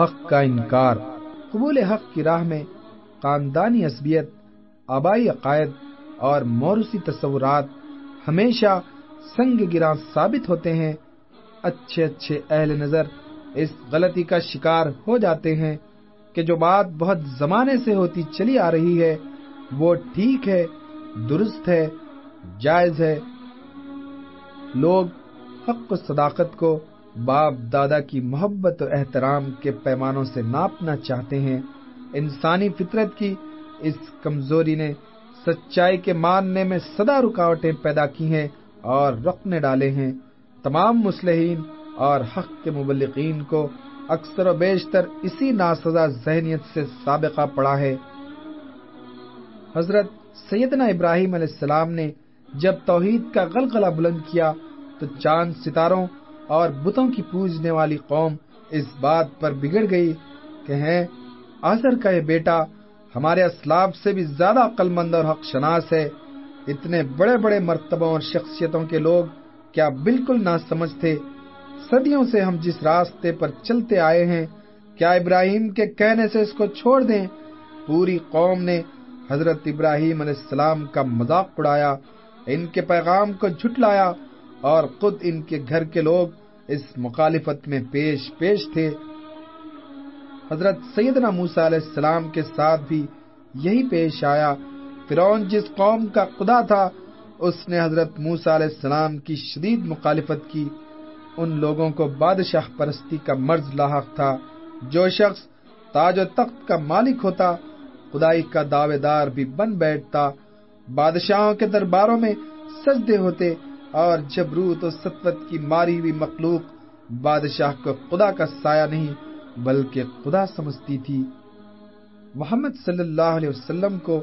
حق کا انکار، قبول حق کی راہ میں خاندانی عصبیت، آبائی عقائد اور موروثی تصورات ہمیشہ سنگ گراں ثابت ہوتے ہیں۔ اچھے اچھے اہل نظر اس غلطی کا شکار ہو جاتے ہیں کہ جو بات بہت زمانے سے ہوتی چلی آ رہی ہے، وہ ٹھیک ہے، درست ہے، جائز ہے۔ لوگ حق و صداقت کو باپ دادا کی محبت و احترام کے پیمانوں سے ناپنا چاہتے ہیں۔ انسانی فطرت کی اس کمزوری نے سچائی کے ماننے میں سدا رکاوٹیں پیدا کی ہیں اور رقنے ڈالے ہیں۔ تمام مسلحین اور حق کے مبلقین کو اکثر و بیشتر اسی ناسزا ذہنیت سے سابقہ پڑا ہے۔ حضرت سیدنا ابراہیم علیہ السلام نے جب توحید کا غلغلہ بلند کیا تو چاند ستاروں اور بتوں کی پوجنے والی قوم اس بات پر بگڑ گئی کہ ہیں آزر کا یہ بیٹا ہمارے اسلاب سے بھی زیادہ عقل مند اور حق شناس ہے۔ اتنے بڑے بڑے مرتبوں اور شخصیتوں کے لوگ کیا بالکل نہ سمجھ تھے صدیوں سے ہم جس راستے پر چلتے آئے ہیں، کیا ابراہیم کے کہنے سے اس کو چھوڑ دیں؟ پوری قوم نے حضرت ابراہیم علیہ السلام کا مذاق اڑایا، ان کے پیغام کو جھٹلایا اور خود ان کے گھر کے لوگ اس مخالفت میں پیش پیش تھے۔ حضرت سیدنا موسا علیہ السلام کے ساتھ بھی یہی پیش آیا۔ فرعون جس قوم کا خدا تھا، اس نے حضرت موسا علیہ السلام کی شدید مخالفت کی۔ ان لوگوں کو بادشاہ پرستی کا مرض لاحق تھا۔ جو شخص تاج و تخت کا مالک ہوتا، خدائی کا دعوے دار بھی بن بیٹھتا۔ بادشاہوں کے درباروں میں سجدے ہوتے۔ اور جبروت و ستوت کی ماری ہوئی مخلوق بادشاہ کو خدا کا سایہ نہیں بلکہ خدا سمجھتی تھی۔ محمد صلی اللہ علیہ وسلم کو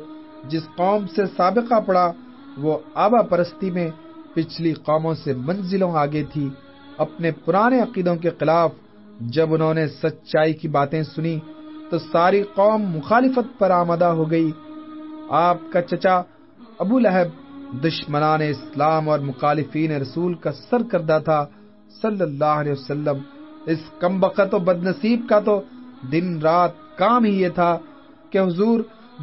جس قوم سے سابقہ پڑا، وہ آبا پرستی میں پچھلی قوموں سے منزلوں آگے تھی۔ اپنے پرانے عقیدوں کے خلاف جب انہوں نے سچائی کی باتیں سنی، تو ساری قوم مخالفت پر آمدہ ہو گئی۔ آپ کا چچا ابو لہب دشمنان اسلام اور مخالفین رسول کا سر کردہ تھا۔ صلی اللہ علیہ وسلم، اس کم و بد نصیب کا تو دن رات کام ہی یہ تھا کہ حضور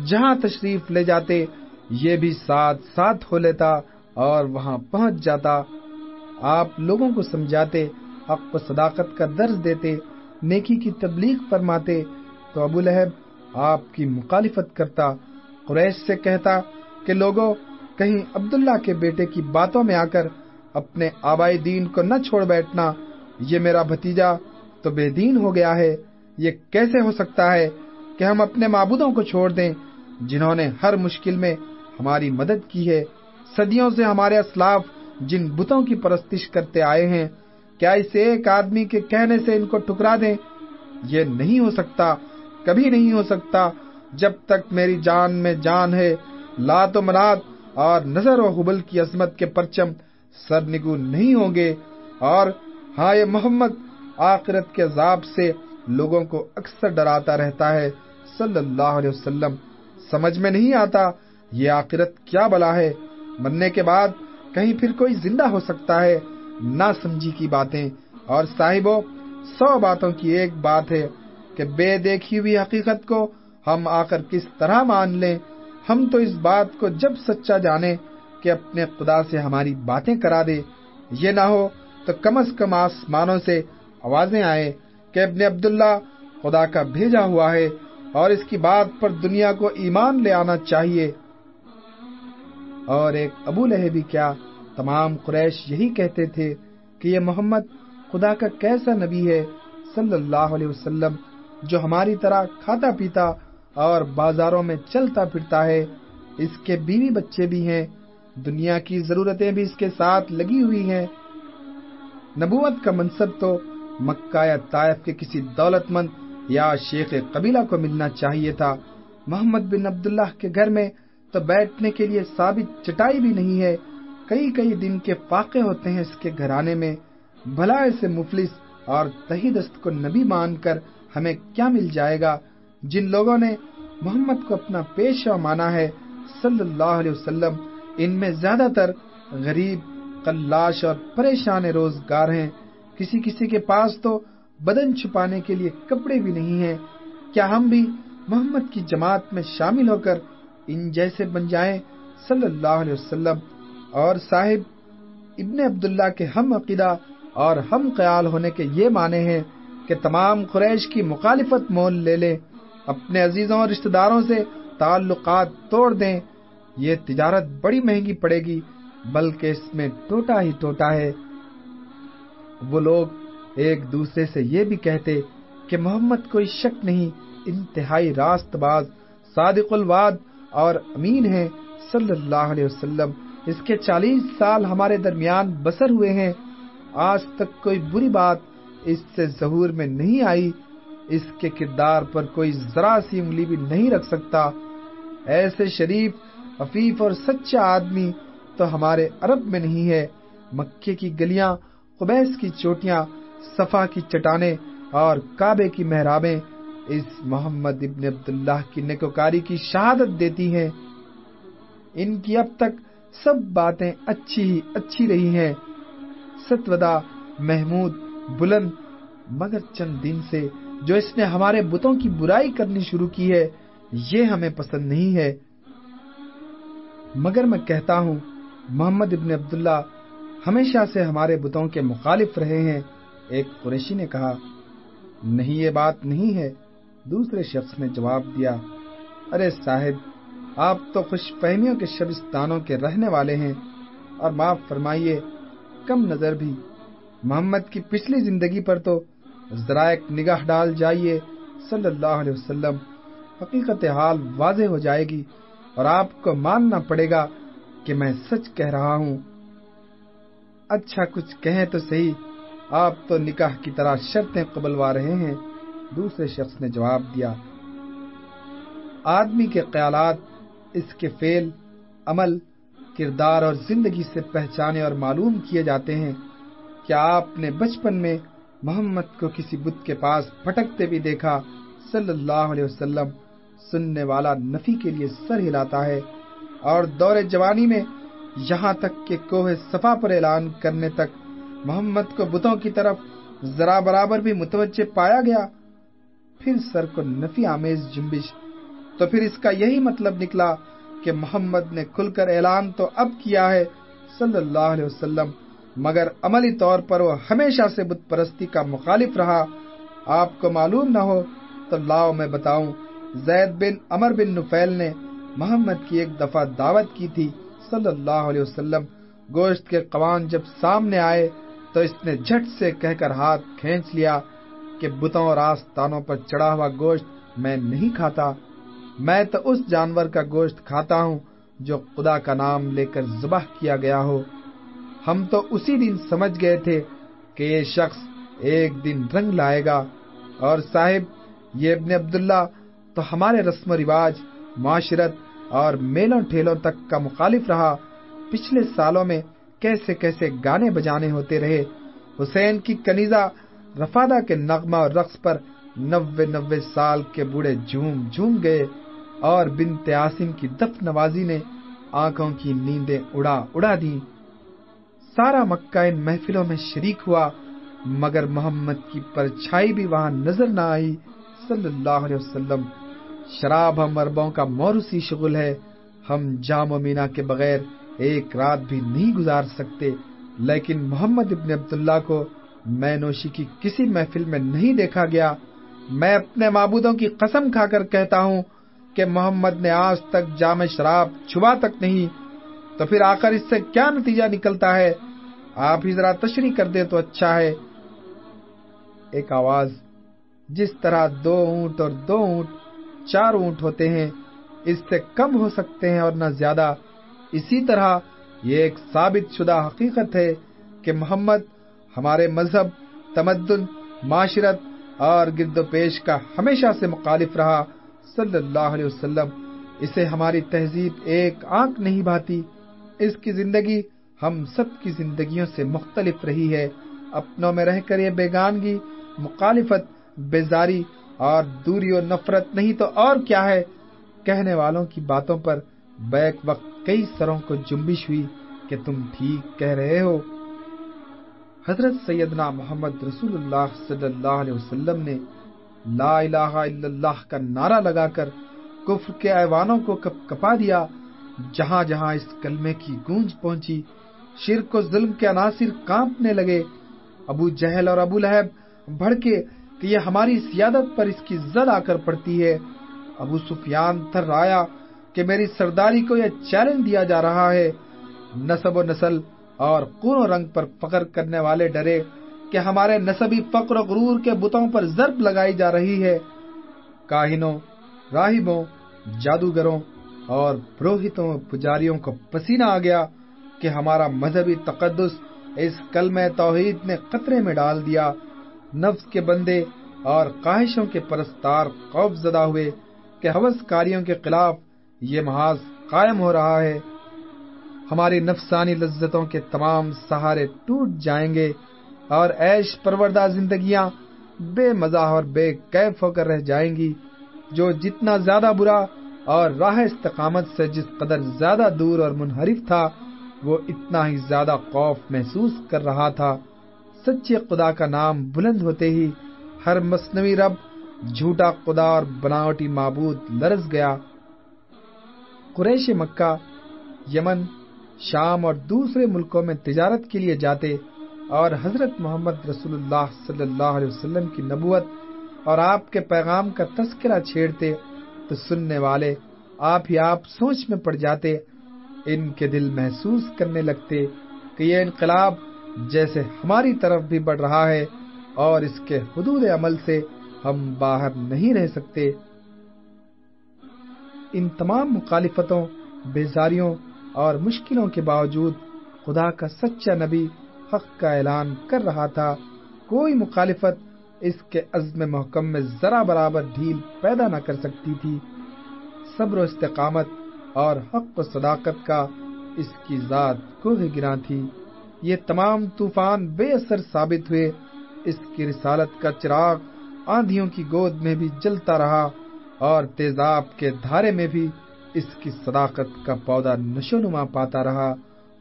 جہاں تشریف لے جاتے، یہ بھی ساتھ ساتھ ہو لیتا اور وہاں پہنچ جاتا۔ آپ لوگوں کو سمجھاتے، حق و صداقت کا درس دیتے، نیکی کی تبلیغ فرماتے۔ تو ابو لہب آپ کی مخالفت کرتا، قریش سے کہتا کہ لوگوں کہیں عبداللہ کے بیٹے کی باتوں میں آ کر اپنے آبائی دین کو نہ چھوڑ بیٹھنا، یہ میرا بھتیجا تو بے دین ہو گیا ہے۔ یہ کیسے ہو سکتا ہے کہ ہم اپنے معبودوں کو چھوڑ دیں جنہوں نے ہر مشکل میں ہماری مدد کی ہے؟ صدیوں سے ہمارے اسلاف جن بتوں کی پرستش کرتے آئے ہیں، کیا اس ایک آدمی کے کہنے سے ان کو ٹکرا دیں؟ یہ نہیں ہو سکتا، کبھی نہیں ہو سکتا جب تک میری جان میں جان ہے۔ لات و منات اور نظر و حبل کی عظمت کے پرچم سرنگو نہیں ہوں گے اور ہاں یہ محمد، آخرت کے عذاب سے لوگوں کو اکثر ڈراتا رہتا ہے۔ صلی اللہ علیہ وسلم، سمجھ میں نہیں آتا یہ آخرت کیا بلا ہے۔ مرنے کے بعد کہیں پھر کوئی زندہ ہو سکتا ہے۔ نہ سمجھی کی باتیں۔ اور صاحبوں سو باتوں کی ایک بات ہے کہ بے دیکھی ہوئی حقیقت کو ہم آ کر کس طرح مان لیں۔ ہم تو اس بات کو جب سچا جانے کہ اپنے خدا سے ہماری باتیں کرا دے، یہ نہ ہو تو کم از کم آسمانوں سے آوازیں آئے کہ ابن عبداللہ خدا کا بھیجا ہوا ہے اور اس کی بات پر دنیا کو ایمان لے آنا چاہیے۔ اور ایک ابو لہبی کیا تمام قریش یہی کہتے تھے کہ یہ محمد خدا کا کیسا نبی ہے صلی اللہ علیہ وسلم جو ہماری طرح کھاتا پیتا اور بازاروں میں چلتا پھرتا ہے۔ اس کے بیوی بچے بھی ہیں۔ دنیا کی ضرورتیں بھی اس کے ساتھ لگی ہوئی ہیں۔ نبوت کا منصب تو مکہ یا طائف کے کسی دولت مند یا شیخ قبیلہ کو ملنا چاہیے تھا۔ محمد بن عبداللہ کے گھر میں تو بیٹھنے کے لیے ثابت چٹائی بھی نہیں ہے۔ کئی کئی دن کے فاقے ہوتے ہیں اس کے گھرانے میں۔ بھلا ایسے مفلس اور تہی دست کو نبی مان کر ہمیں کیا مل جائے گا؟ جن لوگوں نے محمد کو اپنا پیشہ مانا ہے، صلی اللہ علیہ وسلم، ان میں زیادہ تر غریب کلاش اور پریشان روزگار ہیں۔ کسی کسی کے پاس تو بدن چھپانے کے لیے کپڑے بھی نہیں ہیں۔ کیا ہم بھی محمد کی جماعت میں شامل ہو کر ان جیسے بن جائیں؟ صلی اللہ علیہ وسلم۔ اور صاحب، ابن عبداللہ کے ہم عقیدہ اور ہم خیال ہونے کے یہ معنی ہیں کہ تمام قریش کی مخالفت مول لے لیں۔ اپنے عزیزوں اور رشتہ داروں سے تعلقات توڑ دیں۔ یہ تجارت بڑی مہنگی پڑے گی، بلکہ اس میں ٹوٹا ہی ٹوٹا ہے۔ وہ لوگ ایک دوسرے سے یہ بھی کہتے کہ محمد کوئی شک نہیں، انتہائی راست باز، صادق الواد اور امین ہے صلی اللہ علیہ وسلم، اس کے چالیس سال ہمارے درمیان بسر ہوئے ہیں۔ آج تک کوئی بری بات اس سے ظہور میں نہیں آئی۔ اس کے کردار پر کوئی ذرا سی انگلی بھی نہیں رکھ سکتا۔ ایسے شریف، عفیف اور سچا آدمی تو ہمارے عرب میں نہیں ہے۔ مکے کی گلیاں، قبیس کی چوٹیاں، صفا کی چٹانیں اور کعبے کی محرابیں اس محمد ابن عبداللہ کی نکوکاری کی شہادت دیتی ہیں۔ ان کی اب تک سب باتیں اچھی ہی اچھی رہی ہیں۔ ستودا محمود، بلند، مگر چند دن سے جو اس نے ہمارے بتوں کی برائی کرنی شروع کی ہے، یہ ہمیں پسند نہیں ہے۔ مگر میں کہتا ہوں، محمد ابن عبداللہ ہمیشہ سے ہمارے بتوں کے مخالف رہے ہیں۔ ایک قریشی نے کہا، نہیں، یہ بات نہیں ہے۔ دوسرے شخص نے جواب دیا، ارے صاحب آپ تو خوش فہمیوں کے شبستانوں کے رہنے والے ہیں۔ اور معاف فرمائیے، کم نظر بھی۔ محمد کی پچھلی زندگی پر تو ذرا ایک نگاہ ڈال جائیے۔ صلی اللہ علیہ وسلم، حقیقت حال واضح ہو جائے گی اور آپ کو ماننا پڑے گا کہ میں سچ کہہ رہا ہوں۔ اچھا کچھ کہیں تو صحیح، آپ تو نکاح کی طرح شرطیں قبلوا رہے ہیں۔ دوسرے شخص نے جواب دیا، آدمی کے خیالات، اس کے فیل عمل، کردار اور زندگی سے پہچانے اور معلوم کیے جاتے ہیں۔ کیا آپ نے بچپن میں محمد کو کسی بت کے پاس پھٹکتے بھی دیکھا، صلی اللہ علیہ وسلم سننے والا نفی کے لیے سر ہلاتا ہے اور دور جوانی میں یہاں تک کہ کوہ صفا پر اعلان کرنے تک محمد کو بتوں کی طرف ذرا برابر بھی متوجہ پایا گیا۔ پھر سر کو نفی آمیز جنبش۔ تو پھر اس کا یہی مطلب نکلا کہ محمد نے کھل کر اعلان تو اب کیا ہے، صلی اللہ علیہ وسلم مگر عملی طور پر وہ ہمیشہ سے بت پرستی کا مخالف رہا۔ آپ کو معلوم نہ ہو تو لاؤ میں بتاؤں، زید بن امر بن نفیل نے محمد کی ایک دفعہ دعوت کی تھی صلی اللہ علیہ وسلم۔ گوشت کے قوان جب سامنے آئے تو اس نے جھٹ سے کہہ کر ہاتھ کھینچ لیا کہ بتوں اور آستانوں پر چڑھا ہوا گوشت میں نہیں کھاتا۔ میں تو اس جانور کا گوشت کھاتا ہوں جو خدا کا نام لے کر ذبح کیا گیا ہو۔ ہم تو اسی دن سمجھ گئے تھے کہ یہ شخص ایک دن رنگ لائے گا۔ اور صاحب، یہ ابن عبداللہ تو ہمارے رسم و رواج، معاشرت اور میلوں ٹھیلوں تک کا مخالف رہا۔ پچھلے سالوں میں کیسے کیسے گانے بجانے ہوتے رہے۔ حسین کی کنیزہ رفادہ کے نغمہ اور رقص پر نوے نوے سال کے بوڑھے جھوم جھوم گئے۔ اور بنت عاصم کی دف نوازی نے آنکھوں کی نیندیں اڑا اڑا دی سارا مکہ ان محفلوں میں شریک ہوا، مگر محمد کی پرچھائی بھی وہاں نظر نہ آئی۔ صلی اللہ علیہ وسلم، شراب ہم اربوں کا موروثی شغل ہے، ہم جام و مینا کے بغیر ایک رات بھی نہیں گزار سکتے۔ لیکن محمد ابن عبداللہ کو میں نوشی کی کسی محفل میں نہیں دیکھا گیا۔ میں اپنے معبودوں کی قسم کھا کر کہتا ہوں کہ محمد نے آج تک جامع شراب چھوا تک نہیں۔ تو پھر آخر اس سے کیا نتیجہ نکلتا ہے؟ آپ ہی ذرا تشریح کر دے تو اچھا ہے۔ ایک آواز، جس طرح دو اونٹ اور دو اونٹ چار اونٹ ہوتے ہیں، اس سے کم ہو سکتے ہیں اور نہ زیادہ۔ اسی طرح یہ ایک ثابت شدہ حقیقت ہے کہ محمد ہمارے مذہب، تمدن، معاشرت اور گرد و پیش کا ہمیشہ سے مخالف رہا۔ صلی اللہ علیہ وسلم، اسے ہماری تہذیب ایک آنکھ نہیں بھاتی اس کی زندگی ہم سب کی زندگیوں سے مختلف رہی ہے۔ اپنوں میں رہ کر یہ بیگانگی، مخالفت، بیزاری اور دوری و نفرت نہیں تو اور کیا ہے؟ کہنے والوں کی باتوں پر بیک وقت کئی سروں کو جنبش ہوئی کہ تم ٹھیک کہہ رہے ہو۔ حضرت سیدنا محمد رسول اللہ صلی اللہ علیہ وسلم نے لا الہ الا اللہ کا نعرہ لگا کر کفر کے ایوانوں کو کپ کپا دیا۔ جہاں جہاں اس کلمے کی گونج پہنچی شرک و ظلم کے عناصر کانپنے لگے۔ ابو جہل اور ابو لہب بھڑکے کہ یہ ہماری سیادت پر اس کی زد آ کر پڑتی ہے۔ ابو سفیان تھر آیا کہ میری سرداری کو یہ چیلنج دیا جا رہا ہے۔ نصب و نسل اور قون و رنگ پر فخر کرنے والے ڈرے کہ ہمارے نصبی فقر و غرور کے بتوں پر ضرب لگائی جا رہی ہے۔ کاہنوں، راہبوں، جادوگروں اور پروہتوں، پجاریوں کو پسینہ آ گیا۔ کہ ہمارا مذہبی تقدس اس کلم توحید نے قطرے میں ڈال دیا۔ نفس کے بندے اور خواہشوں کے پرستار خوف زدہ ہوئے کہ حوث کاریوں کے خلاف یہ محاذ قائم ہو رہا ہے۔ ہماری نفسانی لذتوں کے تمام سہارے ٹوٹ جائیں گے اور ایش پروردہ زندگیاں بے مزہ اور بے کیف ہو کر رہ جائیں گی۔ جو جتنا زیادہ برا اور راہ استقامت سے جس قدر زیادہ دور اور منحرف تھا وہ اتنا ہی زیادہ خوف محسوس کر رہا تھا۔ سچے خدا کا نام بلند ہوتے ہی ہر مصنوعی رب جھوٹا خدا اور بناوٹی معبود لرز گیا۔ قریش مکہ، یمن، شام اور دوسرے ملکوں میں تجارت کے لیے جاتے اور حضرت محمد رسول اللہ صلی اللہ علیہ وسلم کی نبوت اور آپ کے پیغام کا تذکرہ چھیڑتے تو سننے والے آپ ہی آپ سوچ میں پڑ جاتے ان کے دل محسوس کرنے لگتے کہ یہ انقلاب جیسے ہماری طرف بھی بڑھ رہا ہے اور اس کے حدود عمل سے ہم باہر نہیں رہ سکتے۔ ان تمام مخالفتوں، بیزاریوں اور مشکلوں کے باوجود خدا کا سچا نبی حق کا اعلان کر رہا تھا۔ کوئی مخالفت اس کے عزم محکم میں ذرا برابر ڈھیل پیدا نہ کر سکتی تھی۔ صبر و استقامت اور حق و صداقت کا اس کی ذات کو گراں تھی۔ یہ تمام طوفان بے اثر ثابت ہوئے۔ اس کی رسالت کا چراغ آندھیوں کی گود میں بھی جلتا رہا اور تیزاب کے دھارے میں بھی اس کی صداقت کا پودا نشو نما پاتا رہا۔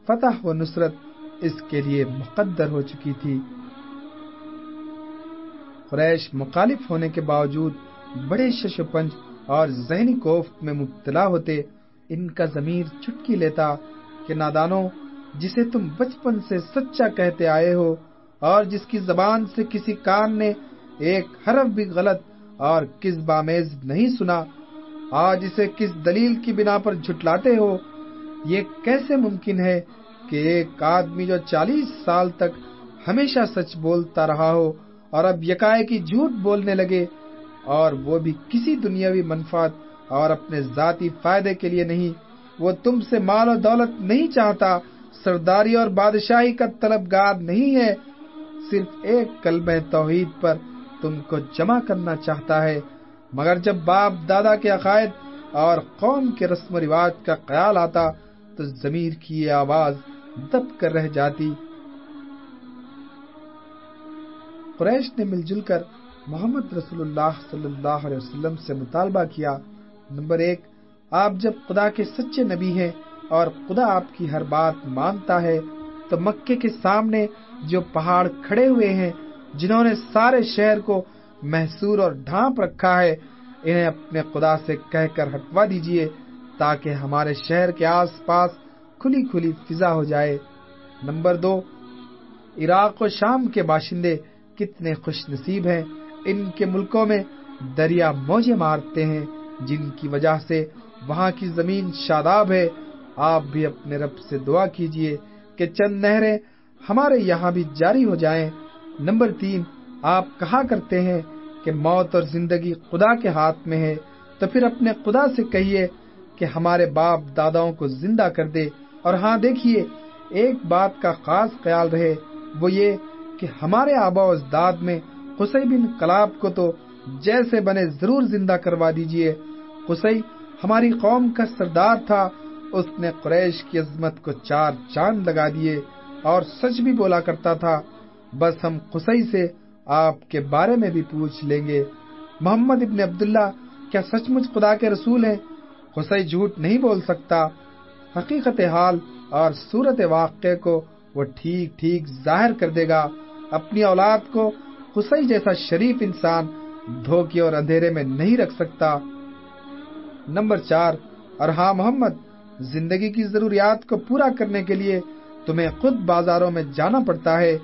فتح و نصرت اس کے لیے مقدر ہو چکی تھی۔ قریش مخالف ہونے کے باوجود بڑے شش و پنج اور ذہنی کوفت میں مبتلا ہوتے ان کا ضمیر چٹکی لیتا کہ نادانوں، جسے تم بچپن سے سچا کہتے آئے ہو اور جس کی زبان سے کسی کان نے ایک حرف بھی غلط اور کس بامیز نہیں سنا، آج اسے کس دلیل کی بنا پر جھٹلاتے ہو؟ یہ کیسے ممکن ہے کہ ایک آدمی جو چالیس سال تک ہمیشہ سچ بولتا رہا ہو اور اب یکائے کی جھوٹ بولنے لگے اور وہ بھی کسی دنیاوی منفات اور اپنے ذاتی فائدے کے لیے نہیں، وہ تم سے مال و دولت نہیں چاہتا، سرداری اور بادشاہی کا طلبگار نہیں ہے۔ صرف ایک کلب توحید پر تم کو جمع کرنا چاہتا ہے۔ مگر جب باپ دادا کے عقائد اور قوم کے رسم و رواج کا خیال آتا، تو ضمیر کی یہ آواز دب کر رہ جاتی۔ قریش نے مل جل کر محمد رسول اللہ صلی اللہ علیہ وسلم سے مطالبہ کیا۔ نمبر ایک، آپ جب خدا کے سچے نبی ہیں اور خدا آپ کی ہر بات مانتا ہے، تو مکے کے سامنے جو پہاڑ کھڑے ہوئے ہیں، جنہوں نے سارے شہر کو محسور اور ڈھانپ رکھا ہے، انہیں اپنے خدا سے کہہ کر ہٹوا دیجیے تاکہ ہمارے شہر کے آس پاس کھلی کھلی فضا ہو جائے۔ نمبر دو، عراق و شام کے باشندے کتنے خوش نصیب ہیں۔ ان کے ملکوں میں دریا موجے مارتے ہیں۔ جن کی وجہ سے وہاں کی زمین شاداب ہے، آپ بھی اپنے رب سے دعا کیجیے کہ چند نہریں ہمارے یہاں بھی جاری ہو جائیں۔ نمبر تین، آپ کہا کرتے ہیں کہ موت اور زندگی خدا کے ہاتھ میں ہے؟ تو پھر اپنے خدا سے کہیے کہ ہمارے باپ داداؤں کو زندہ کر دے۔ اور ہاں دیکھیے، ایک بات کا خاص خیال رہے، وہ یہ کہ ہمارے آبا و اجداد میں قصی بن کلاب کو تو جیسے بنے ضرور زندہ کروا دیجیے۔ قصی، ہماری قوم کا سردار تھا، اس نے قریش کی عظمت کو چار چاند لگا دیے اور سچ بھی بولا کرتا تھا۔ بس ہم قصی سے آپ کے بارے میں بھی پوچھ لیں گے۔ محمد ابن عبداللہ، کیا سچ مچ خدا کے رسول ہیں؟ قصی جھوٹ نہیں بول سکتا۔ حقیقت حال اور صورت واقع کو وہ ٹھیک ٹھیک ظاہر کر دے گا۔ اپنی اولاد کو حسین جیسا شریف انسان دھوکے اور اندھیرے میں نہیں رکھ سکتا۔ نمبر چار اور ہاں محمد، زندگی کی ضروریات کو پورا کرنے کے لیے تمہیں خود بازاروں میں جانا پڑتا ہے۔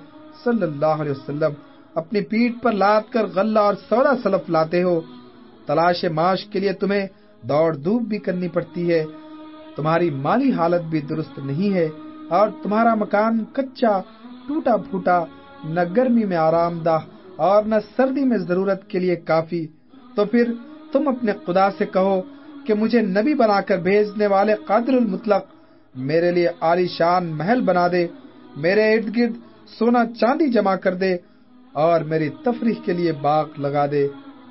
صلی اللہ علیہ وسلم، اپنی پیٹ پر لاد کر غلہ اور سودا سلف لاتے ہو۔ تلاش معاش کے لیے تمہیں دوڑ دھوپ بھی کرنی پڑتی ہے۔ تمہاری مالی حالت بھی درست نہیں ہے اور تمہارا مکان کچا، ٹوٹا پھوٹا، نہ گرمی میں آرام دہ اور نہ سردی میں ضرورت کے لیے کافی۔ تو پھر تم اپنے خدا سے کہو کہ مجھے نبی بنا کر بھیجنے والے قادر المطلق میرے لیے عالی شان محل بنا دے، میرے ارد گرد سونا چاندی جمع کر دے اور میری تفریح کے لیے باغ لگا دے۔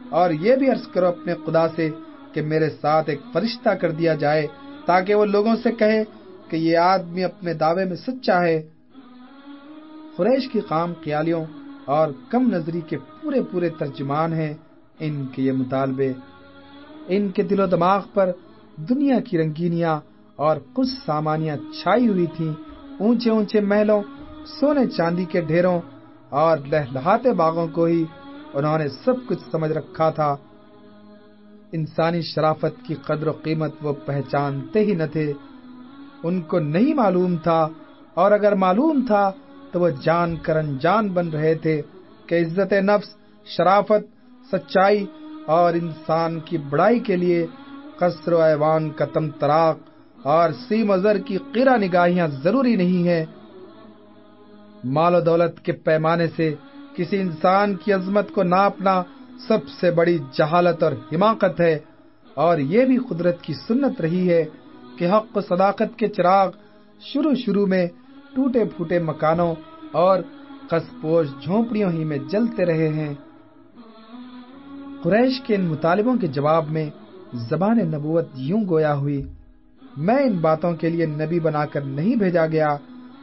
اور یہ بھی عرض کرو اپنے خدا سے کہ میرے ساتھ ایک فرشتہ کر دیا جائے تاکہ وہ لوگوں سے کہے کہ یہ آدمی اپنے دعوے میں سچا ہے۔ قریش کی قام قیالیوں اور کم نظری کے پورے پورے ترجمان ہیں ان کے یہ مطالبے۔ ان کے دل و دماغ پر دنیا کی رنگینیاں اور کچھ سامانیاں چھائی ہوئی تھیں۔ اونچے اونچے محلوں، سونے چاندی کے ڈھیروں اور لہلہاتے باغوں کو ہی انہوں نے سب کچھ سمجھ رکھا تھا۔ انسانی شرافت کی قدر و قیمت وہ پہچانتے ہی نہ تھے۔ ان کو نہیں معلوم تھا اور اگر معلوم تھا تو وہ جان کر انجان بن رہے تھے کہ عزت نفس، شرافت، سچائی اور انسان کی بڑائی کے لیے قصر و ایوان کا تم تراک اور سی مزر کی قیرہ نگاہیاں ضروری نہیں ہے مال و دولت کے پیمانے سے کسی انسان کی عظمت کو ناپنا سب سے بڑی جہالت اور حماقت ہے اور یہ بھی قدرت کی سنت رہی ہے کہ حق و صداقت کے چراغ شروع شروع میں ٹوٹے پھوٹے مکانوں اور کسپوش جھونپڑیوں ہی میں جلتے رہے ہیں۔ قریش کے ان مطالبوں کے جواب میں زبان نبوت یوں گویا ہوئی، میں ان باتوں کے لیے نبی بنا کر نہیں بھیجا گیا،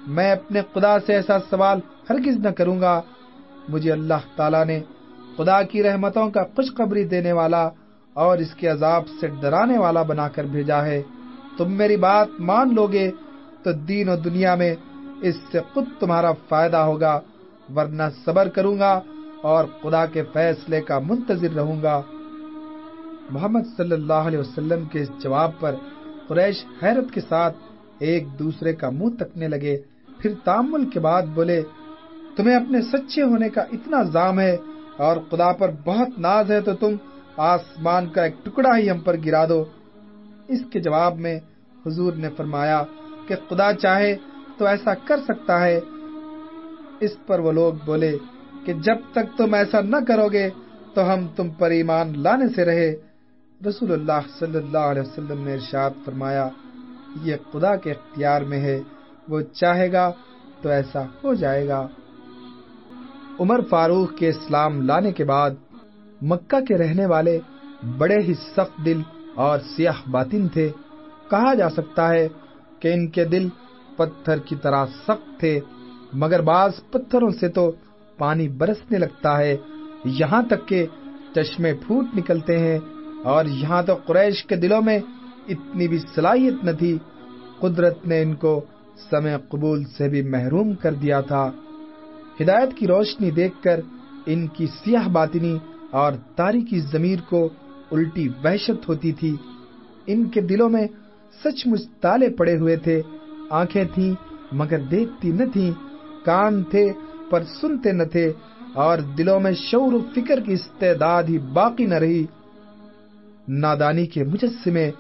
میں اپنے خدا سے ایسا سوال ہرگز نہ کروں گا۔ مجھے اللہ تعالیٰ نے خدا کی رحمتوں کا خوشخبری دینے والا اور اس کے عذاب سے ڈرانے والا بنا کر بھیجا ہے۔ تم میری بات مان لو گے تو دین و دنیا میں اس سے خود تمہارا فائدہ ہوگا، ورنہ صبر کروں گا اور خدا کے فیصلے کا منتظر رہوں گا۔ محمد صلی اللہ علیہ وسلم کے اس جواب پر قریش حیرت کے ساتھ ایک دوسرے کا منہ تکنے لگے۔ پھر تامل کے بعد بولے، تمہیں اپنے سچے ہونے کا اتنا زام ہے اور خدا پر بہت ناز ہے تو تم آسمان کا ایک ٹکڑا ہی ہم پر گرا دو۔ اس کے جواب میں حضور نے فرمایا کہ خدا چاہے تو ایسا کر سکتا ہے؟ اس پر وہ لوگ بولے کہ جب تک تم ایسا نہ کرو گے، تو ہم تم پر ایمان لانے سے رہے۔ رسول اللہ صلی اللہ علیہ وسلم نے ارشاد فرمایا، یہ خدا کے اختیار میں ہے، وہ چاہے گا تو ایسا ہو جائے گا۔ عمر فاروق کے اسلام لانے کے بعد مکہ کے رہنے والے بڑے ہی سخت دل اور سیاہ باطن تھے۔ کہا جا سکتا ہے کہ ان کے دل پتھر کی طرح سخت تھے، مگر بعض پتھروں سے تو پانی برسنے لگتا ہے۔ یہاں تک کہ چشمے پھوٹ نکلتے ہیں، اور یہاں تو قریش کے دلوں میں اتنی بھی صلاحیت نہ تھی۔ قدرت نے ان کو سمے قبول سے بھی محروم کر دیا تھا۔ ہدایت کی روشنی دیکھ کر ان کی سیاہ باطنی اور تاریخی ضمیر کو الٹی وحشت ہوتی تھی۔ ان کے دلوں میں سچ مچ تالے پڑے ہوئے تھے۔ آنکھیں تھیں، مگر دیکھتی نہ تھیں، کان تھے پر سنتے نہ تھے، اور دلوں میں شعور و فکر کی استعداد ہی باقی نہ رہی۔ نادانی کے مجسمے،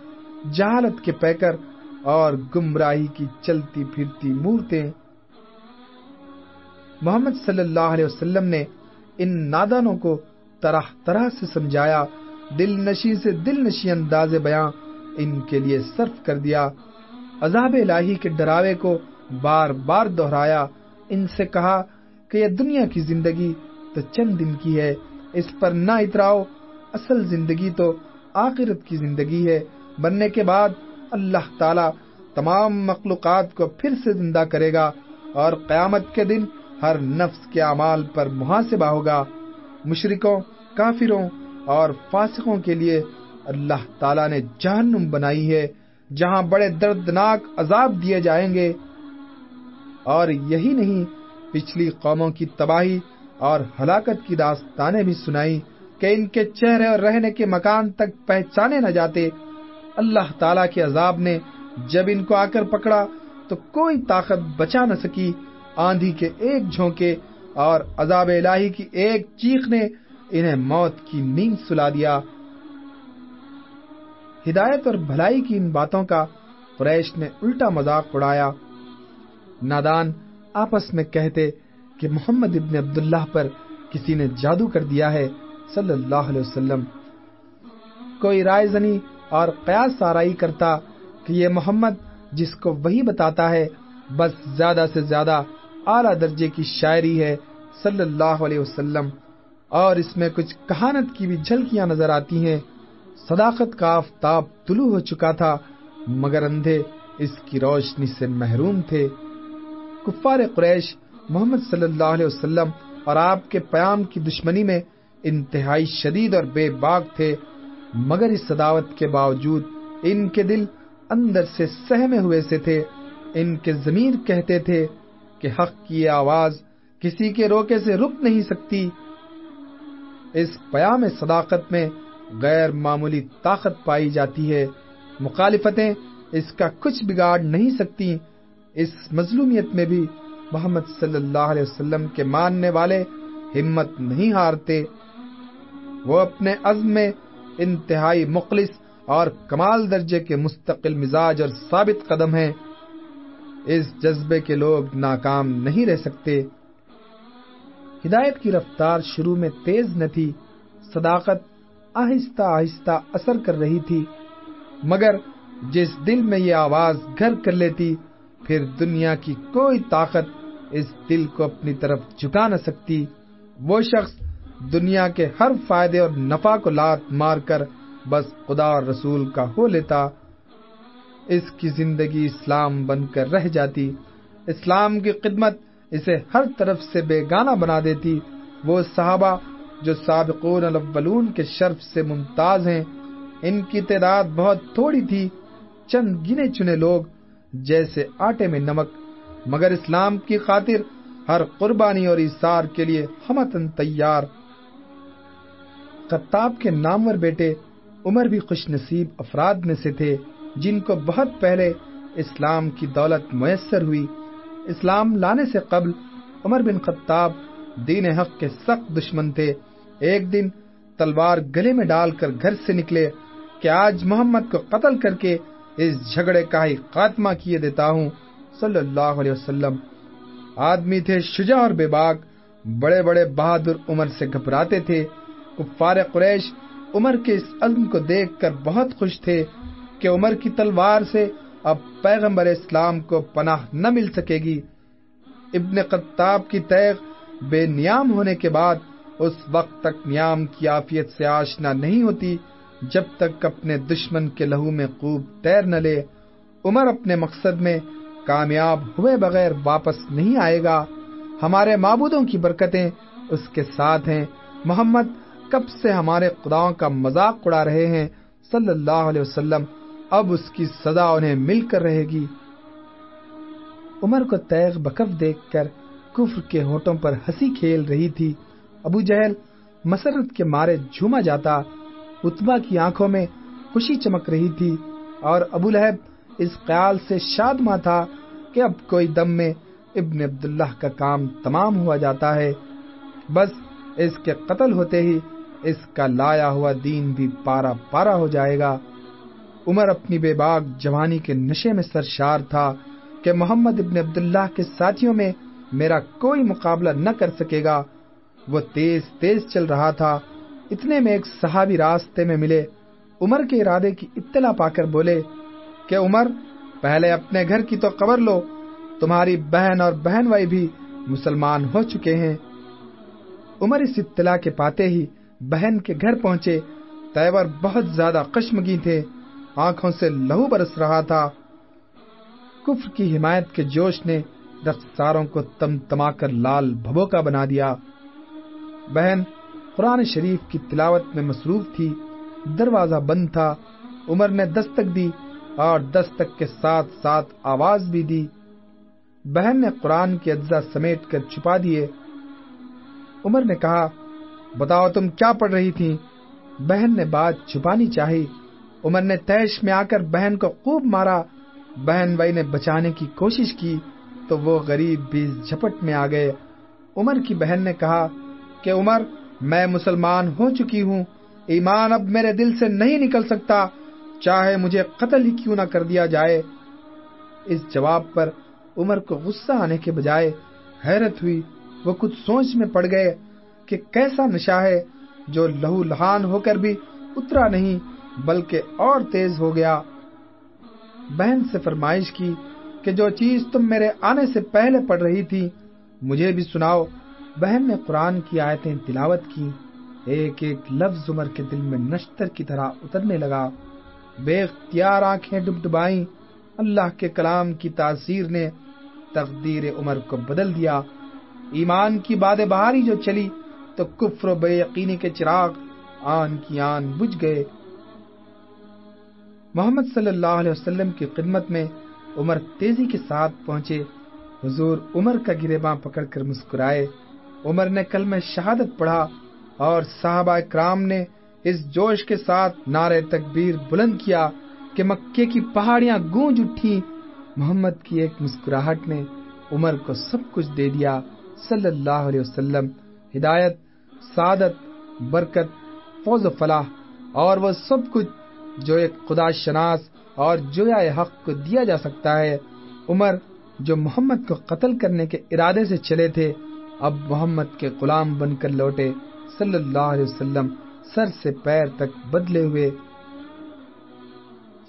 جہالت کے پیکر، اور گمراہی کی چلتی پھرتی مورتیں۔ محمد صلی اللہ علیہ وسلم نے ان نادانوں کو طرح طرح سے سمجھایا دل نشی سے دل نشی انداز بیاں، ان کے لیے صرف کر دیا۔ عذاب الہی کے ڈراوے کو بار بار دہرایا، ان سے کہا کہ یہ دنیا کی زندگی تو چند دن کی ہے، اس پر نہ اتراؤ، اصل زندگی تو آخرت کی زندگی ہے۔ بننے کے بعد اللہ تعالی تمام مخلوقات کو پھر سے زندہ کرے گا اور قیامت کے دن ہر نفس کے اعمال پر محاسبہ ہوگا۔ مشرکوں، کافروں اور فاسقوں کے لیے اللہ تعالیٰ نے جہنم بنائی ہے۔ جہاں بڑے دردناک عذاب دیے جائیں گے۔ اور یہی نہیں، پچھلی قوموں کی تباہی اور ہلاکت کی داستانیں بھی سنائی کہ ان کے چہرے اور رہنے کے مکان تک پہچانے نہ جاتے۔ اللہ تعالی کے عذاب نے جب ان کو آ کر پکڑا تو کوئی طاقت بچا نہ سکی۔ آندھی کے ایک جھونکے اور عذاب الہی کی ایک چیخ نے انہیں موت کی نیند سلا دیا۔ ہدایت اور بھلائی کی ان باتوں کا قریش نے الٹا مذاق اڑایا۔ نادان آپس میں کہتے کہ محمد ابن عبداللہ پر کسی نے جادو کر دیا ہے صلی اللہ علیہ وسلم۔ کوئی رائے زنی اور قیاس سارائی کرتا کہ یہ محمد جس کو وہی بتاتا ہے، بس زیادہ سے زیادہ اعلی درجے کی شاعری ہے صلی اللہ علیہ وسلم۔ اور اس میں کچھ کہانت کی بھی جھلکیاں نظر آتی ہیں۔ صداقت کا آفتاب طلوع ہو چکا تھا، مگر اندھے اس کی روشنی سے محروم تھے۔ کفار قریش محمد صلی اللہ علیہ وسلم اور آپ کے پیام کی دشمنی میں انتہائی شدید اور بے باک تھے، مگر اس صداوت کے باوجود ان کے دل اندر سے سہمے ہوئے سے تھے۔ ان کے ضمیر کہتے تھے کہ حق کی آواز کسی کے روکے سے رک نہیں سکتی۔ اس پیام صداقت میں غیر معمولی طاقت پائی جاتی ہے۔ مخالفتیں اس کا کچھ بگاڑ نہیں سکتی۔ اس مظلومیت میں بھی محمد صلی اللہ علیہ وسلم کے ماننے والے ہمت نہیں ہارتے۔ وہ اپنے عزم میں انتہائی مخلص اور کمال درجے کے مستقل مزاج اور ثابت قدم ہیں۔ اس جذبے کے لوگ ناکام نہیں رہ سکتے۔ ہدایت کی رفتار شروع میں تیز نہ تھی۔ صداقت آہستہ آہستہ اثر کر رہی تھی، مگر جس دل میں یہ آواز گھر کر لیتی، پھر دنیا کی کوئی طاقت اس دل کو اپنی طرف جھکا نہ سکتی۔ وہ شخص دنیا کے ہر فائدے اور نفع کو لات مار کر بس خدا اور رسول کا ہو لیتا، اس کی زندگی اسلام بن کر رہ جاتی۔ اسلام کی خدمت اسے ہر طرف سے بے گانا بنا دیتی۔ وہ صحابہ جو سابقون الاولون کے شرف سے ممتاز ہیں، ان کی تعداد بہت تھوڑی تھی، چند گنے چنے لوگ، جیسے آٹے میں نمک۔ مگر اسلام کی خاطر ہر قربانی اور اثار کے لیے ہمتن تیار۔ خطاب کے نامور بیٹے عمر بھی خوش نصیب افراد میں سے تھے، جن کو بہت پہلے اسلام کی دولت میسر ہوئی۔ اسلام لانے سے قبل عمر بن خطاب دین حق کے سخت دشمن تھے۔ ایک دن تلوار گلے میں ڈال کر گھر سے نکلے کہ آج محمد کو قتل کر کے اس جھگڑے کا ہی خاتمہ کیے دیتا ہوں، صلی اللہ علیہ وسلم۔ آدمی تھے شجاع اور بے باک، بڑے بڑے بہادر عمر سے گھبراتے تھے۔ کفار قریش عمر کے اس عزم کو دیکھ کر بہت خوش تھے کہ عمر کی تلوار سے اب پیغمبر اسلام کو پناہ نہ مل سکے گی۔ ابن قطاب کی تیغ بے نیام ہونے کے بعد اس وقت تک نیام کی آفیت سے آشنا نہیں ہوتی جب تک اپنے دشمن کے لہو میں خوب تیر نہ لے۔ عمر اپنے مقصد میں کامیاب ہوئے بغیر واپس نہیں آئے گا۔ ہمارے معبودوں کی برکتیں اس کے ساتھ ہیں۔ محمد کب سے ہمارے خداؤں کا مذاق اڑا رہے ہیں۔ صلی اللہ علیہ وسلم، اب اس کی سزا انہیں مل کر رہے گی۔ عمر کو تیغ بکف دیکھ کر کفر کے ہوٹوں پر ہنسی کھیل رہی تھی۔ ابو جہل مسرت کے مارے جھوما جاتا اتبا کی آنکھوں میں خوشی چمک رہی تھی اور ابو لہب اس خیال سے شادماں تھا کہ اب کوئی دم میں ابن عبداللہ کا کام تمام ہوا جاتا ہے۔ بس اس کے قتل ہوتے ہی اس کا لایا ہوا دین بھی پارا پارا ہو جائے گا۔ عمر اپنی بے باغ جوانی کے نشے میں سرشار تھا کہ محمد ابن عبداللہ کے ساتھیوں میں میرا کوئی مقابلہ نہ کر سکے گا۔ وہ تیز تیز چل رہا تھا، اتنے میں ایک صحابی راستے میں ملے، عمر کے ارادے کی اطلاع پا کر بولے کہ عمر، پہلے اپنے گھر کی تو قبر لو، تمہاری بہن اور بہن بھائی بھی مسلمان ہو چکے ہیں۔ عمر اس اطلاع کے پاتے ہی بہن کے گھر پہنچے تیور بہت زیادہ قشمگی تھے، آنکھوں سے لہو برس رہا تھا۔ کفر کی حمایت کے جوش نے رقصاروں کو تم تما کر لال بھبو کا بنا دیا۔ بہن، قرآن شریف کی تلاوت میں مصروف تھی، دروازہ بند تھا، عمر نے دستک دی اور دستک کے ساتھ ساتھ آواز بھی دی۔ بہن نے قرآن کے اجزاء سمیٹ کر چھپا دیے۔ عمر نے کہا، بتاؤ تم کیا پڑھ رہی تھی بہن نے بات چھپانی چاہی۔ عمر نے تیش میں آ کر بہن کو خوب مارا۔ بہن بھائی نے بچانے کی کوشش کی تو وہ غریب بھی جھپٹ میں آ گئے۔ عمر کی بہن نے کہا کہ عمر، میں مسلمان ہو چکی ہوں۔ ایمان اب میرے دل سے نہیں نکل سکتا۔ چاہے مجھے قتل ہی کیوں نہ کر دیا جائے۔ اس جواب پر عمر کو غصہ آنے کے بجائے حیرت ہوئی۔ وہ کچھ سوچ میں پڑ گئے کہ کیسا نشہ ہے جو لہو لہان ہو کر بھی اترا نہیں، بلکہ اور تیز ہو گیا۔ بہن سے فرمائش کی کہ جو چیز تم میرے آنے سے پہلے پڑھ رہی تھی، مجھے بھی سناؤ۔ بہن نے قرآن کی آیتیں تلاوت کی، ایک ایک لفظ عمر کے دل میں نشتر کی طرح اترنے لگا۔ بے اختیار آنکھیں ڈب ڈبائی اللہ کے کلام کی تاثیر نے تقدیر عمر کو بدل دیا۔ ایمان کی باد بہاری جو چلی، تو کفر و بے یقینی کے چراغ آن کی آن بجھ گئے۔ محمد صلی اللہ علیہ وسلم کی خدمت میں عمر تیزی کے ساتھ پہنچے۔ حضور عمر کا گرے پکڑ کر مسکرائے۔ عمر نے کل میں شہادت پڑھا اور صحابہ کرام نے اس جوش کے ساتھ نعرے تکبیر بلند کیا کہ مکے کی پہاڑیاں گونج اٹھی محمد کی ایک مسکراہٹ نے عمر کو سب کچھ دے دیا۔ صلی اللہ علیہ وسلم، ہدایت، سعادت، برکت، فوز و فلاح، اور وہ سب کچھ جو ایک خدا شناس اور جویا حق کو دیا جا سکتا ہے۔ عمر جو محمد کو قتل کرنے کے ارادے سے چلے تھے اب محمد کے غلام بن کر لوٹے صلی اللہ علیہ وسلم، سر سے پیر تک بدلے ہوئے۔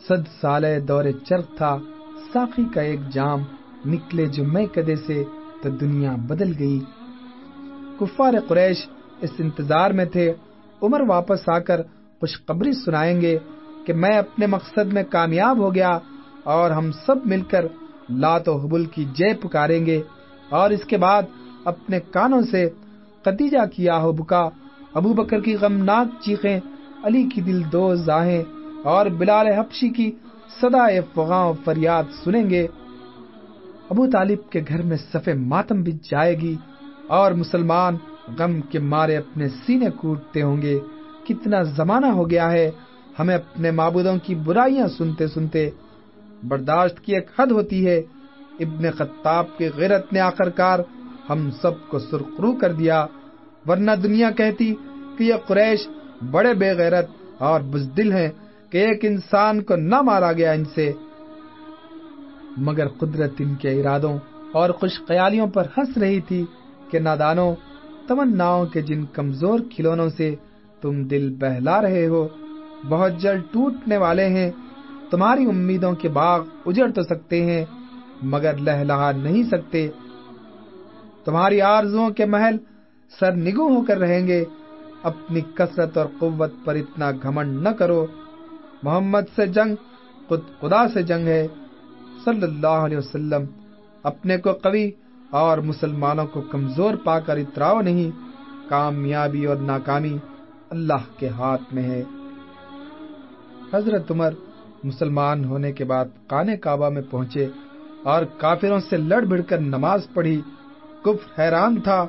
صد سال دور چرخ تھا، ساقی کا ایک جام نکلے جو میں کدے سے تو دنیا بدل گئی۔ کفار قریش اس انتظار میں تھے۔ عمر واپس آ کر خوشخبری سنائیں گے کہ میں اپنے مقصد میں کامیاب ہو گیا اور ہم سب مل کر لات و حبل کی جے پکاریں گے۔ اور اس کے بعد اپنے کانوں سے قتیجہ کی آہو بکا۔ ابو بکر کی غمناک چیخیں، علی کی دل دو زاہیں اور بلال حبشی کی صدا فغاں فریاد سنیں گے۔ ابو طالب کے گھر میں صفے ماتم بچ جائے گی اور مسلمان غم کے مارے اپنے سینے کوٹتے ہوں گے۔ کتنا زمانہ ہو گیا ہے، ہمیں اپنے معبودوں کی برائیاں سنتے سنتے برداشت کی ایک حد ہوتی ہے۔ ابن خطاب کے غیرت نے آخر کار ہم سب کو سرخرو کر دیا، ورنہ دنیا کہتی کہ یہ قریش بڑے بے غیرت اور بزدل ہیں کہ ایک انسان کو نہ مارا گیا ان سے۔ مگر قدرت ان کے ارادوں اور خوش خیالیوں پر ہنس رہی تھی کہ نادانوں، تمناؤں کے جن کمزور کھلونوں سے تم دل بہلا رہے ہو، بہت جلد ٹوٹنے والے ہیں۔ تمہاری امیدوں کے باغ اجڑ تو سکتے ہیں، مگر لہلا نہیں سکتے۔ تمہاری آرزوں کے محل سر نگو ہو کر رہیں گے۔ اپنی کثرت اور قوت پر اتنا گھمنڈ نہ کرو۔ محمد سے جنگ خود خدا سے جنگ ہے۔ صلی اللہ علیہ وسلم اپنے کو قوی اور مسلمانوں کو کمزور پا کر اتراؤ نہیں۔ کامیابی اور ناکامی اللہ کے ہاتھ میں ہے۔ حضرت عمر مسلمان ہونے کے بعد کانے کعبہ میں پہنچے اور کافروں سے لڑ بڑھ کر نماز پڑھی۔ کفر حیران تھا،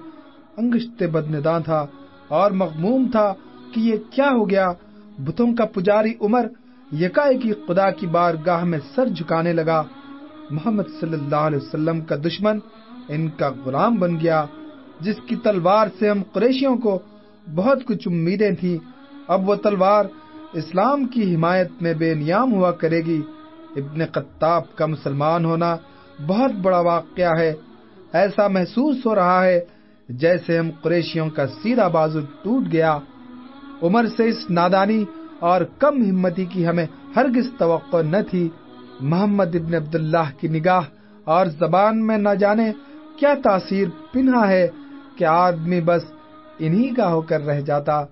انگشت بدنداں تھا اور مغموم تھا کہ یہ کیا ہو گیا۔ بتوں کا پجاری عمر یکا خدا کی بار گاہ میں سر جھکانے لگا۔ محمد صلی اللہ علیہ وسلم کا دشمن ان کا غلام بن گیا، جس کی تلوار سے ہم قریشیوں کو بہت کچھ امیدیں تھیں۔ اب وہ تلوار اسلام کی حمایت میں بے نیام ہوا کرے گی۔ ابن قطاب کا مسلمان ہونا بہت بڑا واقعہ ہے۔ ایسا محسوس ہو رہا ہے جیسے ہم قریشیوں کا سیدھا بازو ٹوٹ گیا۔ عمر سے اس نادانی اور کم ہمتی کی ہمیں ہرگز توقع نہ تھی۔ محمد ابن عبداللہ کی نگاہ اور زبان میں نہ جانے کیا تاثیر پنہا ہے کہ آدمی بس انہی کا ہو کر رہ جاتا۔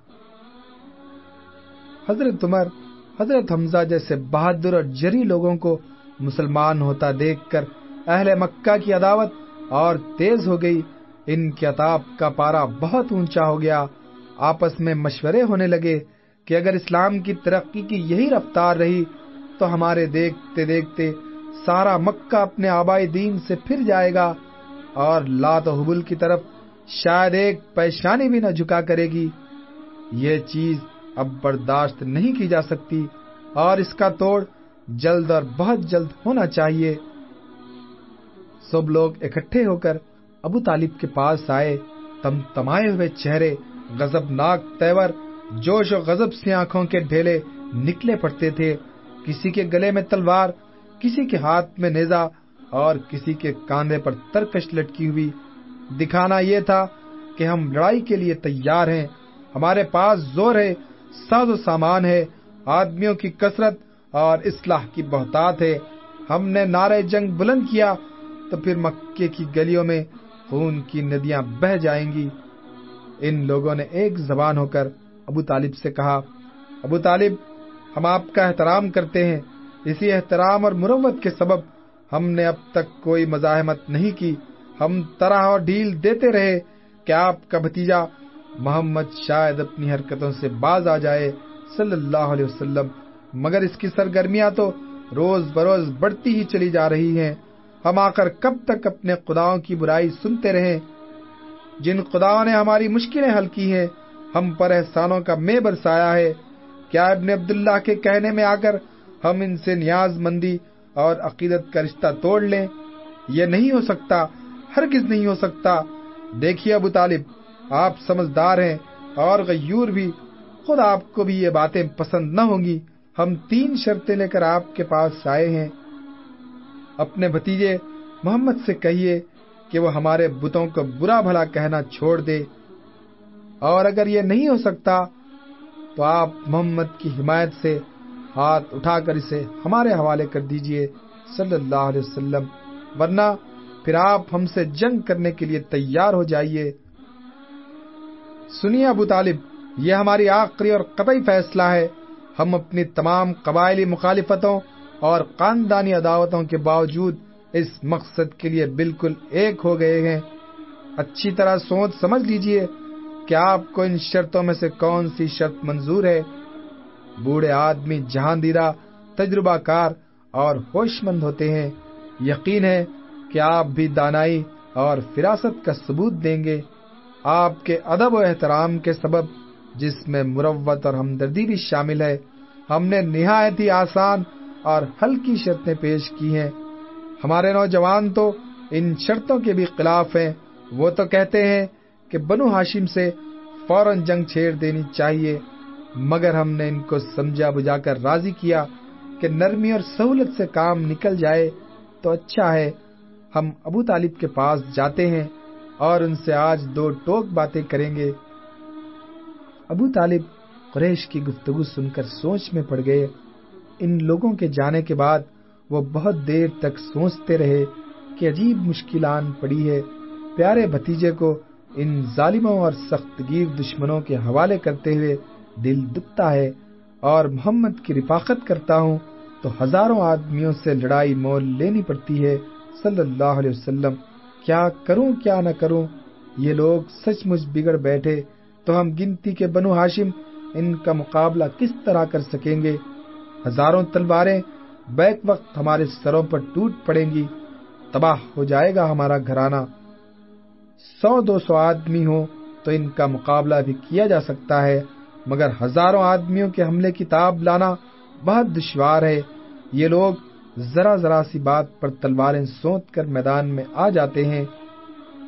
حضرت عمر، حضرت حمزہ جیسے بہادر اور جری لوگوں کو مسلمان ہوتا دیکھ کر اہل مکہ کی عداوت اور تیز ہو گئی۔ ان کے عطاب کا پارا بہت اونچا ہو گیا۔ آپس میں مشورے ہونے لگے کہ اگر اسلام کی ترقی کی یہی رفتار رہی تو ہمارے دیکھتے دیکھتے سارا مکہ اپنے آبائی دین سے پھر جائے گا اور لات و حبل کی طرف شاید ایک پیشانی بھی نہ جھکا کرے گی۔ یہ چیز اب برداشت نہیں کی جا سکتی اور اس کا توڑ جلد اور بہت جلد ہونا چاہیے۔ سب لوگ اکٹھے ہو کر ابو طالب کے پاس آئے، تم تمائے ہوئے چہرے غزب ناک تیور، جوش و غزب سے آنکھوں کے ڈھیلے نکلے پڑتے تھے۔ کسی کے گلے میں تلوار، کسی کے ہاتھ میں نیزا اور کسی کے کاندھے پر ترکش لٹکی ہوئی۔ دکھانا یہ تھا کہ ہم لڑائی کے لیے تیار ہیں۔ ہمارے پاس زور ہے، ساز و سامان ہے، آدمیوں کی کثرت اور اصلاح کی بہتات ہے۔ ہم نے نعرے جنگ بلند کیا تو پھر مکے کی گلیوں میں خون کی ندیاں بہ جائیں گی۔ ان لوگوں نے ایک زبان ہو کر ابو طالب سے کہا، ابو طالب، ہم آپ کا احترام کرتے ہیں۔ اسی احترام اور مروت کے سبب ہم نے اب تک کوئی مزاحمت نہیں کی۔ ہم طرح اور ڈھیل دیتے رہے کہ آپ کا بھتیجا محمد شاید اپنی حرکتوں سے باز آ جائے صلی اللہ علیہ وسلم، مگر اس کی سرگرمیاں تو روز بروز بڑھتی ہی چلی جا رہی ہیں۔ ہم آ کر کب تک اپنے خداؤں کی برائی سنتے رہیں؟ جن خداؤں نے ہماری مشکلیں حل کی ہیں، ہم پر احسانوں کا میں برسایا ہے۔ کیا ابن عبداللہ کے کہنے میں آ کر ہم ان سے نیاز مندی اور عقیدت کا رشتہ توڑ لیں؟ یہ نہیں ہو سکتا، ہرگز نہیں ہو سکتا۔ دیکھیے ابو طالب، آپ سمجھدار ہیں اور غیور بھی۔ خود آپ کو بھی یہ باتیں پسند نہ ہوں گی۔ ہم تین شرطیں لے کر آپ کے پاس آئے ہیں۔ اپنے بھتیجے محمد سے کہیے کہ وہ ہمارے بتوں کو برا بھلا کہنا چھوڑ دے۔ اور اگر یہ نہیں ہو سکتا، تو آپ محمد کی حمایت سے ہاتھ اٹھا کر اسے ہمارے حوالے کر دیجیے صلی اللہ علیہ وسلم، ورنہ پھر آپ ہم سے جنگ کرنے کے لیے تیار ہو جائیے۔ سنیے ابو طالب، یہ ہماری آخری اور قطعی فیصلہ ہے۔ ہم اپنی تمام قبائلی مخالفتوں اور خاندانی عداوتوں کے باوجود اس مقصد کے لیے بالکل ایک ہو گئے ہیں۔ اچھی طرح سوچ سمجھ لیجیے کہ آپ کو ان شرطوں میں سے کون سی شرط منظور ہے۔ بوڑھے آدمی جہاندیرہ تجربہ کار اور ہوش مند ہوتے ہیں۔ یقین ہے کہ آپ بھی دانائی اور فراست کا ثبوت دیں گے۔ آپ کے ادب و احترام کے سبب جس میں مروت اور ہمدردی بھی شامل ہے۔ ہم نے نہایت ہی آسان اور ہلکی شرطیں پیش کی ہیں۔ ہمارے نوجوان تو ان شرطوں کے بھی خلاف ہیں۔ وہ تو کہتے ہیں کہ بنو ہاشم سے فوراً جنگ چھیڑ دینی چاہیے، مگر ہم نے ان کو سمجھا بجا کر راضی کیا کہ نرمی اور سہولت سے کام نکل جائے تو اچھا ہے۔ ہم ابو طالب کے پاس جاتے ہیں اور ان سے آج دو ٹوک باتیں کریں گے۔ ابو طالب قریش کی گفتگو سن کر سوچ میں پڑ گئے۔ ان لوگوں کے جانے کے بعد وہ بہت دیر تک سوچتے رہے کہ عجیب مشکلان پڑی ہے۔ پیارے بھتیجے کو ان ظالموں اور سخت گیر دشمنوں کے حوالے کرتے ہوئے دل دکھتا ہے اور محمد کی رفاقت کرتا ہوں تو ہزاروں آدمیوں سے لڑائی مول لینی پڑتی ہے۔ صلی اللہ علیہ وسلم، کیا کروں، کیا نہ کروں؟ یہ لوگ سچ مچ بگڑ بیٹھے۔ تو ہم گنتی کے بنو ہاشم ان کا مقابلہ کس طرح کر سکیں گے؟ ہزاروں تلواریں بیک وقت ہمارے سروں پر ٹوٹ پڑیں گی۔ تباہ ہو جائے گا ہمارا گھرانہ۔ سو دو سو آدمی ہو تو ان کا مقابلہ بھی کیا جا سکتا ہے، مگر ہزاروں آدمیوں کے حملے کی تاب لانا بہت دشوار ہے۔ یہ لوگ ذرا ذرا سی بات پر تلواریں سونت کر میدان میں آ جاتے ہیں۔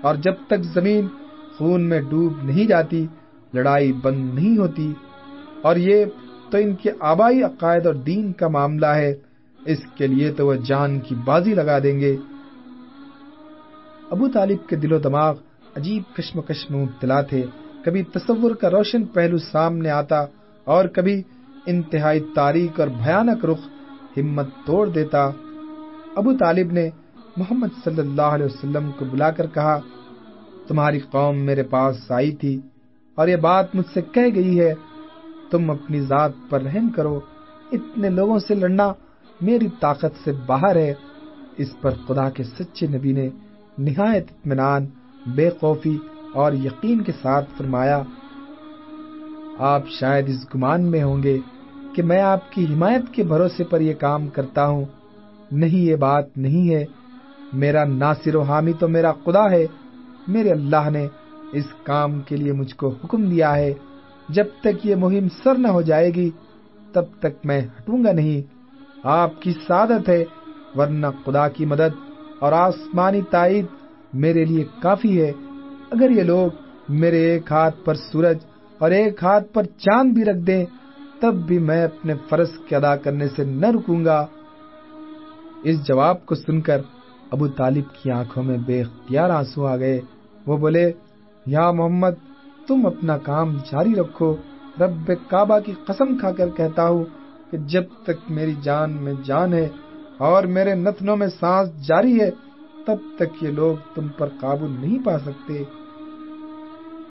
اور جب تک زمین خون میں ڈوب نہیں جاتی، لڑائی بند نہیں ہوتی۔ اور یہ تو ان کے آبائی عقائد اور دین کا معاملہ ہے۔ اس کے لیے تو وہ جان کی بازی لگا دیں گے۔ ابو طالب کے دل و دماغ عجیب کشمکش میں مبتلا تھے۔ کبھی تصور کا روشن پہلو سامنے آتا اور کبھی انتہائی تاریخ اور بھیانک رخ ہمت توڑ دیتا۔ ابو طالب نے محمد صلی اللہ علیہ وسلم کو بلا کر کہا، تمہاری قوم میرے پاس آئی تھی اور یہ بات مجھ سے کہہ گئی ہے۔ تم اپنی ذات پر رحم کرو، اتنے لوگوں سے لڑنا میری طاقت سے باہر ہے۔ اس پر خدا کے سچے نبی نے نہایت اطمینان، بے خوفی اور یقین کے ساتھ فرمایا، آپ شاید اس گمان میں ہوں گے کہ میں آپ کی حمایت کے بھروسے پر یہ کام کرتا ہوں۔ نہیں، یہ بات نہیں ہے۔ میرا ناصر و حامی تو میرا خدا ہے۔ میرے اللہ نے اس کام کے لیے مجھ کو حکم دیا ہے۔ جب تک یہ مہم سر نہ ہو جائے گی، تب تک میں ہٹوں گا نہیں۔ آپ کی سعادت ہے، ورنہ خدا کی مدد اور آسمانی تائید میرے لیے کافی ہے۔ اگر یہ لوگ میرے ایک ہاتھ پر سورج اور ایک ہاتھ پر چاند بھی رکھ دیں، تب بھی میں اپنے فرض کے ادا کرنے سے نہ رکوں گا۔ اس جواب کو سن کر ابو طالب کی آنکھوں میں بے اختیار آنسو آ گئے۔ وہ بولے، یا محمد تم اپنا کام جاری رکھو۔ رب کعبہ کی قسم کھا کر کہتا ہوں کہ جب تک میری جان میں جان ہے اور میرے نتنوں میں سانس جاری ہے، تب تک یہ لوگ تم پر قابو نہیں پا سکتے۔